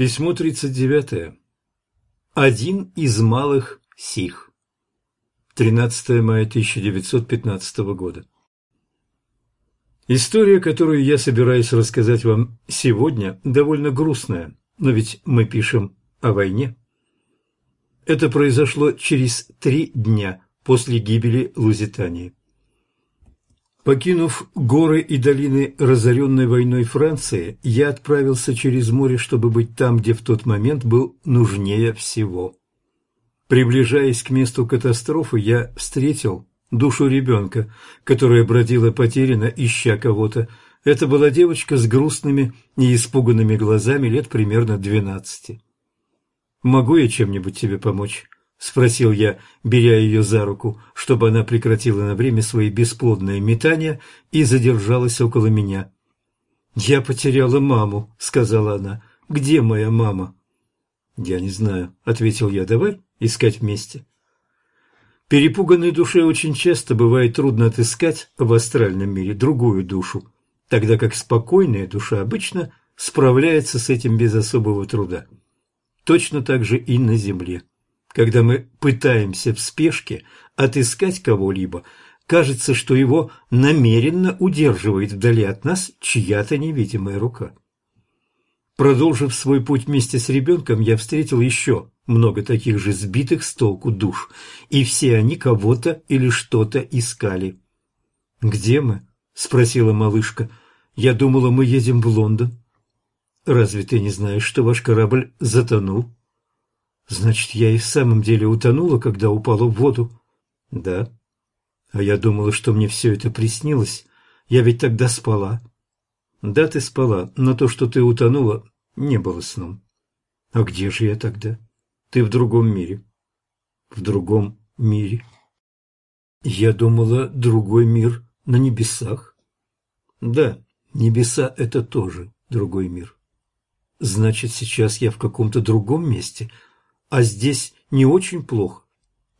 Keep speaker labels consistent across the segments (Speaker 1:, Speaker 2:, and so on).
Speaker 1: Письмо 39. Один из малых сих. 13 мая 1915 года. История, которую я собираюсь рассказать вам сегодня, довольно грустная, но ведь мы пишем о войне. Это произошло через три дня после гибели Лузитании. Покинув горы и долины разоренной войной Франции, я отправился через море, чтобы быть там, где в тот момент был нужнее всего. Приближаясь к месту катастрофы, я встретил душу ребенка, которая бродила потеряно, ища кого-то. Это была девочка с грустными и испуганными глазами лет примерно двенадцати. «Могу я чем-нибудь тебе помочь?» – спросил я, беря ее за руку, чтобы она прекратила на время свои бесплодные метания и задержалась около меня. «Я потеряла маму», – сказала она. «Где моя мама?» «Я не знаю», – ответил я. «Давай искать вместе». Перепуганной душе очень часто бывает трудно отыскать в астральном мире другую душу, тогда как спокойная душа обычно справляется с этим без особого труда. Точно так же и на Земле. Когда мы пытаемся в спешке отыскать кого-либо, кажется, что его намеренно удерживает вдали от нас чья-то невидимая рука. Продолжив свой путь вместе с ребенком, я встретил еще много таких же сбитых с толку душ, и все они кого-то или что-то искали. «Где мы?» – спросила малышка. «Я думала, мы едем в Лондон». «Разве ты не знаешь, что ваш корабль затонул?» Значит, я и в самом деле утонула, когда упала в воду? Да. А я думала, что мне все это приснилось. Я ведь тогда спала. Да, ты спала, но то, что ты утонула, не было сном. А где же я тогда? Ты в другом мире. В другом мире? Я думала, другой мир на небесах. Да, небеса – это тоже другой мир. Значит, сейчас я в каком-то другом месте – а здесь не очень плохо?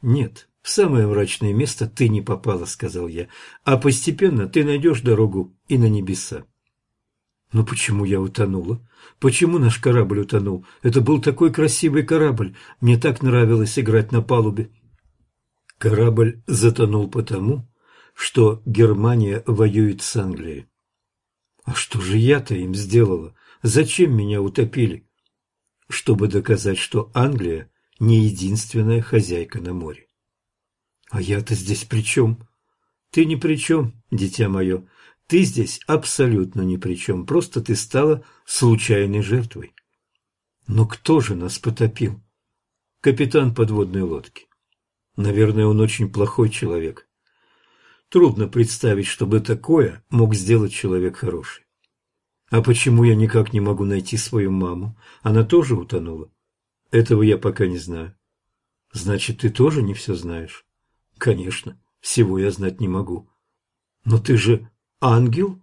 Speaker 1: Нет, в самое мрачное место ты не попала, сказал я, а постепенно ты найдешь дорогу и на небеса. Но почему я утонула? Почему наш корабль утонул? Это был такой красивый корабль. Мне так нравилось играть на палубе. Корабль затонул потому, что Германия воюет с Англией. А что же я-то им сделала? Зачем меня утопили? Чтобы доказать, что Англия не единственная хозяйка на море. А я-то здесь при чем? Ты ни при чем, дитя мое. Ты здесь абсолютно ни при чем, просто ты стала случайной жертвой. Но кто же нас потопил? Капитан подводной лодки. Наверное, он очень плохой человек. Трудно представить, чтобы такое мог сделать человек хороший. А почему я никак не могу найти свою маму? Она тоже утонула? Этого я пока не знаю. Значит, ты тоже не все знаешь? Конечно, всего я знать не могу. Но ты же ангел?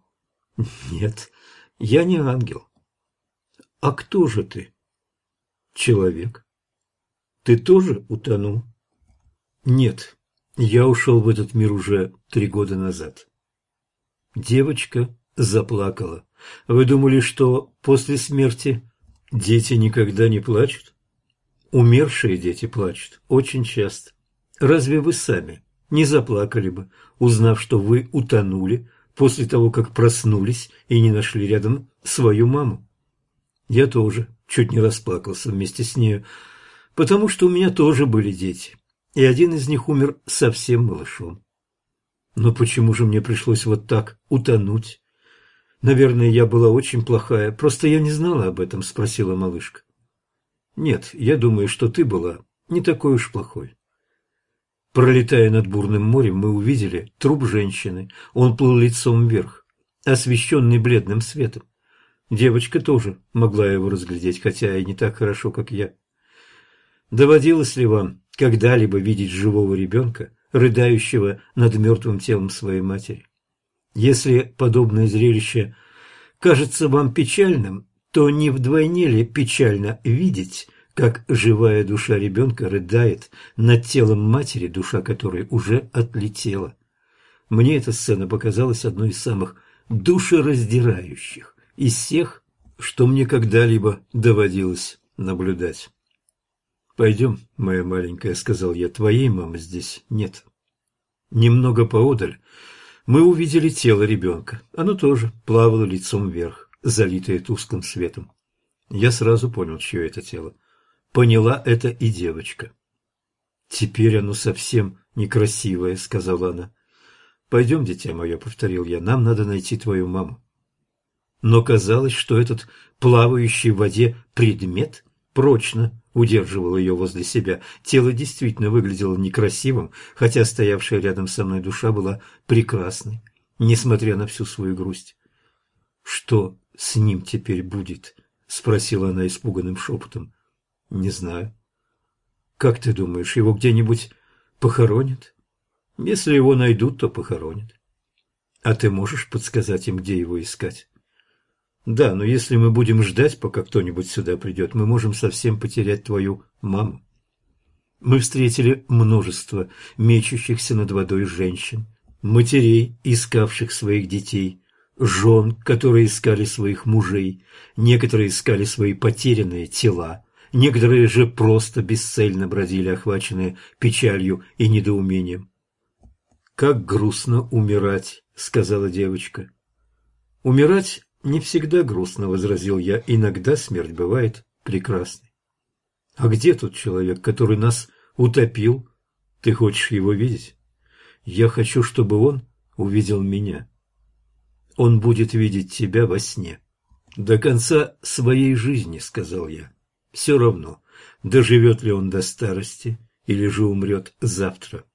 Speaker 1: Нет, я не ангел. А кто же ты? Человек. Ты тоже утонул? Нет, я ушел в этот мир уже три года назад. Девочка заплакала. Вы думали, что после смерти дети никогда не плачут? Умершие дети плачут очень часто. Разве вы сами не заплакали бы, узнав, что вы утонули после того, как проснулись и не нашли рядом свою маму? Я тоже чуть не расплакался вместе с нею, потому что у меня тоже были дети, и один из них умер совсем малышом. Но почему же мне пришлось вот так утонуть? Наверное, я была очень плохая, просто я не знала об этом, спросила малышка. Нет, я думаю, что ты была не такой уж плохой. Пролетая над бурным морем, мы увидели труп женщины. Он плыл лицом вверх, освещенный бледным светом. Девочка тоже могла его разглядеть, хотя и не так хорошо, как я. Доводилось ли вам когда-либо видеть живого ребенка, рыдающего над мертвым телом своей матери? Если подобное зрелище кажется вам печальным, то не вдвойне ли печально видеть, как живая душа ребенка рыдает над телом матери, душа которой уже отлетела. Мне эта сцена показалась одной из самых душераздирающих из всех, что мне когда-либо доводилось наблюдать. «Пойдем, моя маленькая», — сказал я, — «твоей мамы здесь нет». Немного поодаль мы увидели тело ребенка. Оно тоже плавало лицом вверх, залитое тусклым светом. Я сразу понял, чье это тело. Поняла это и девочка. «Теперь оно совсем некрасивое», — сказала она. «Пойдем, дитя мое», — повторил я, — «нам надо найти твою маму». Но казалось, что этот плавающий в воде предмет прочно удерживал ее возле себя. Тело действительно выглядело некрасивым, хотя стоявшая рядом со мной душа была прекрасной, несмотря на всю свою грусть. «Что с ним теперь будет?» — спросила она испуганным шепотом. «Не знаю». «Как ты думаешь, его где-нибудь похоронят?» «Если его найдут, то похоронят». «А ты можешь подсказать им, где его искать?» Да, но если мы будем ждать, пока кто-нибудь сюда придет, мы можем совсем потерять твою маму. Мы встретили множество мечущихся над водой женщин, матерей, искавших своих детей, жен, которые искали своих мужей, некоторые искали свои потерянные тела, некоторые же просто бесцельно бродили, охваченные печалью и недоумением. «Как грустно умирать», — сказала девочка. «Умирать «Не всегда грустно», — возразил я, — «иногда смерть бывает прекрасной». «А где тот человек, который нас утопил? Ты хочешь его видеть?» «Я хочу, чтобы он увидел меня. Он будет видеть тебя во сне». «До конца своей жизни», — сказал я. «Все равно, доживет ли он до старости или же умрет завтра».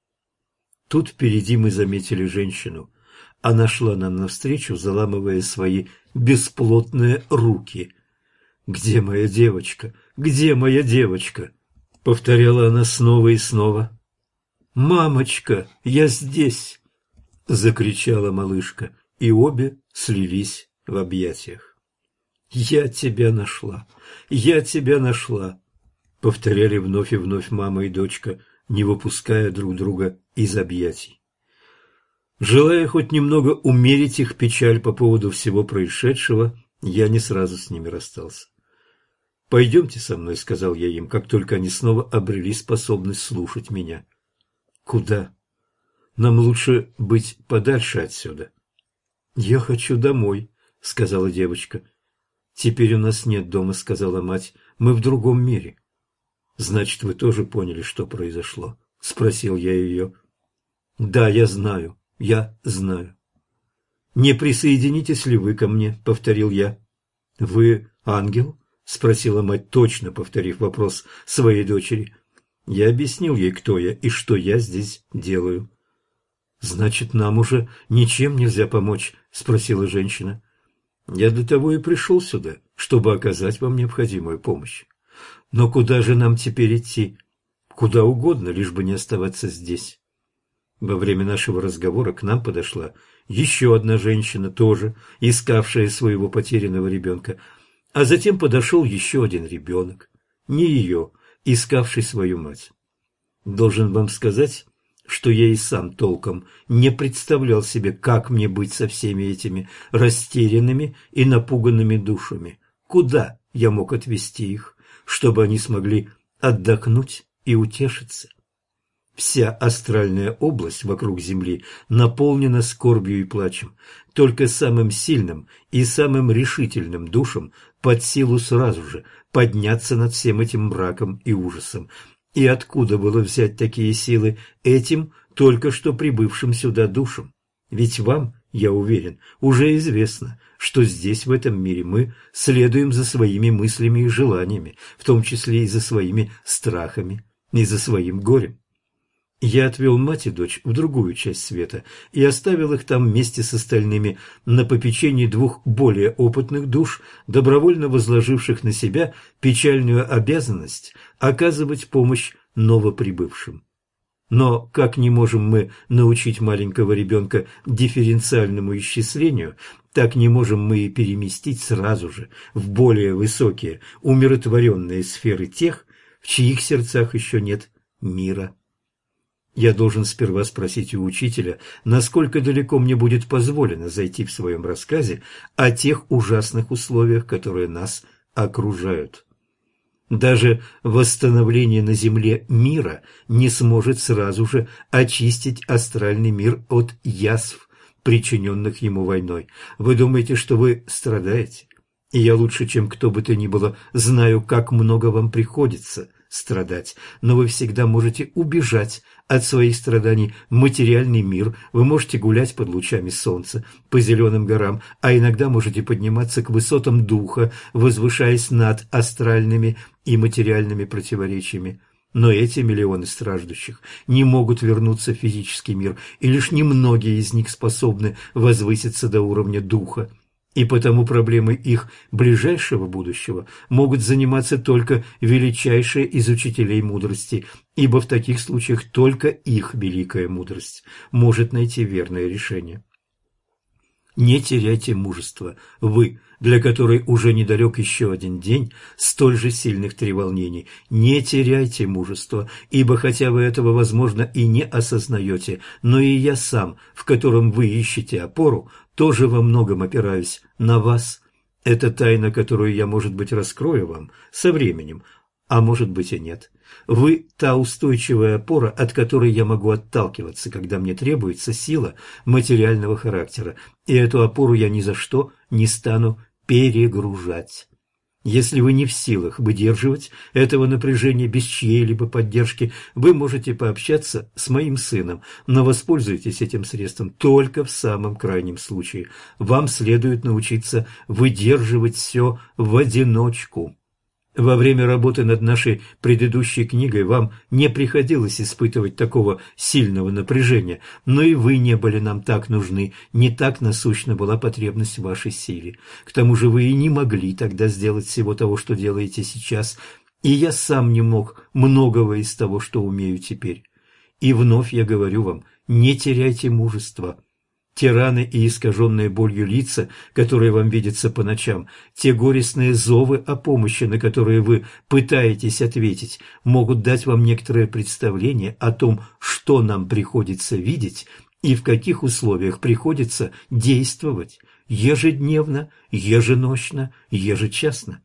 Speaker 1: Тут впереди мы заметили женщину. Она шла нам навстречу, заламывая свои бесплотные руки. «Где моя девочка? Где моя девочка?» — повторяла она снова и снова. «Мамочка, я здесь!» — закричала малышка, и обе слились в объятиях. «Я тебя нашла! Я тебя нашла!» — повторяли вновь и вновь мама и дочка, не выпуская друг друга из объятий. Желая хоть немного умерить их печаль по поводу всего происшедшего, я не сразу с ними расстался. «Пойдемте со мной», — сказал я им, как только они снова обрели способность слушать меня. «Куда?» «Нам лучше быть подальше отсюда». «Я хочу домой», — сказала девочка. «Теперь у нас нет дома», — сказала мать. «Мы в другом мире». «Значит, вы тоже поняли, что произошло?» — спросил я ее. «Да, я знаю», я знаю. «Не присоединитесь ли вы ко мне?» — повторил я. «Вы ангел?» — спросила мать, точно повторив вопрос своей дочери. Я объяснил ей, кто я и что я здесь делаю. «Значит, нам уже ничем нельзя помочь?» — спросила женщина. «Я для того и пришел сюда, чтобы оказать вам необходимую помощь. Но куда же нам теперь идти? Куда угодно, лишь бы не оставаться здесь». Во время нашего разговора к нам подошла еще одна женщина, тоже искавшая своего потерянного ребенка, а затем подошел еще один ребенок, не ее, искавший свою мать. Должен вам сказать, что я и сам толком не представлял себе, как мне быть со всеми этими растерянными и напуганными душами, куда я мог отвести их, чтобы они смогли отдохнуть и утешиться. Вся астральная область вокруг Земли наполнена скорбью и плачем. Только самым сильным и самым решительным душам под силу сразу же подняться над всем этим мраком и ужасом. И откуда было взять такие силы этим только что прибывшим сюда душам? Ведь вам, я уверен, уже известно, что здесь, в этом мире, мы следуем за своими мыслями и желаниями, в том числе и за своими страхами, и за своим горем. Я отвел мать и дочь в другую часть света и оставил их там вместе с остальными на попечении двух более опытных душ, добровольно возложивших на себя печальную обязанность оказывать помощь новоприбывшим. Но как не можем мы научить маленького ребенка дифференциальному исчислению, так не можем мы и переместить сразу же в более высокие, умиротворенные сферы тех, в чьих сердцах еще нет мира. Я должен сперва спросить у учителя, насколько далеко мне будет позволено зайти в своем рассказе о тех ужасных условиях, которые нас окружают. Даже восстановление на Земле мира не сможет сразу же очистить астральный мир от язв, причиненных ему войной. Вы думаете, что вы страдаете? И я лучше, чем кто бы то ни было, знаю, как много вам приходится страдать, но вы всегда можете убежать от своих страданий. В материальный мир, вы можете гулять под лучами солнца по зеленым горам, а иногда можете подниматься к высотам духа, возвышаясь над астральными и материальными противоречиями. Но эти миллионы страждущих не могут вернуться в физический мир, и лишь немногие из них способны возвыситься до уровня духа и потому проблемой их ближайшего будущего могут заниматься только величайшие из учителей мудрости, ибо в таких случаях только их великая мудрость может найти верное решение. Не теряйте мужества, вы, для которой уже недалек еще один день столь же сильных треволнений. Не теряйте мужества, ибо хотя вы этого, возможно, и не осознаете, но и я сам, в котором вы ищете опору, тоже во многом опираюсь на вас. Это тайна, которую я, может быть, раскрою вам со временем, а может быть и нет. Вы – та устойчивая опора, от которой я могу отталкиваться, когда мне требуется сила материального характера, и эту опору я ни за что не стану перегружать. Если вы не в силах выдерживать этого напряжения без чьей-либо поддержки, вы можете пообщаться с моим сыном, но воспользуйтесь этим средством только в самом крайнем случае. Вам следует научиться выдерживать все в одиночку. Во время работы над нашей предыдущей книгой вам не приходилось испытывать такого сильного напряжения, но и вы не были нам так нужны, не так насущна была потребность в вашей силе. К тому же вы и не могли тогда сделать всего того, что делаете сейчас, и я сам не мог многого из того, что умею теперь. И вновь я говорю вам, не теряйте мужества. Те раны и искаженные болью лица, которые вам видятся по ночам, те горестные зовы о помощи, на которые вы пытаетесь ответить, могут дать вам некоторое представление о том, что нам приходится видеть и в каких условиях приходится действовать ежедневно, еженочно, ежечасно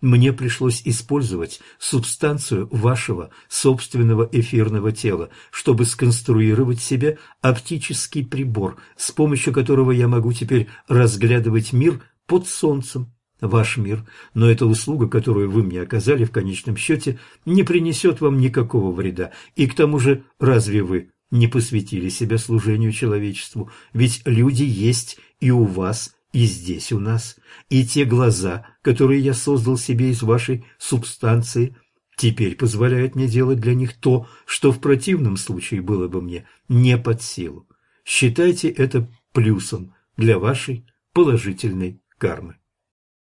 Speaker 1: мне пришлось использовать субстанцию вашего собственного эфирного тела, чтобы сконструировать себе оптический прибор, с помощью которого я могу теперь разглядывать мир под солнцем, ваш мир, но эта услуга, которую вы мне оказали в конечном счете, не принесет вам никакого вреда, и к тому же разве вы не посвятили себя служению человечеству, ведь люди есть и у вас, и здесь у нас, и те глаза, которые я создал себе из вашей субстанции, теперь позволяют мне делать для них то, что в противном случае было бы мне не под силу. Считайте это плюсом для вашей положительной кармы.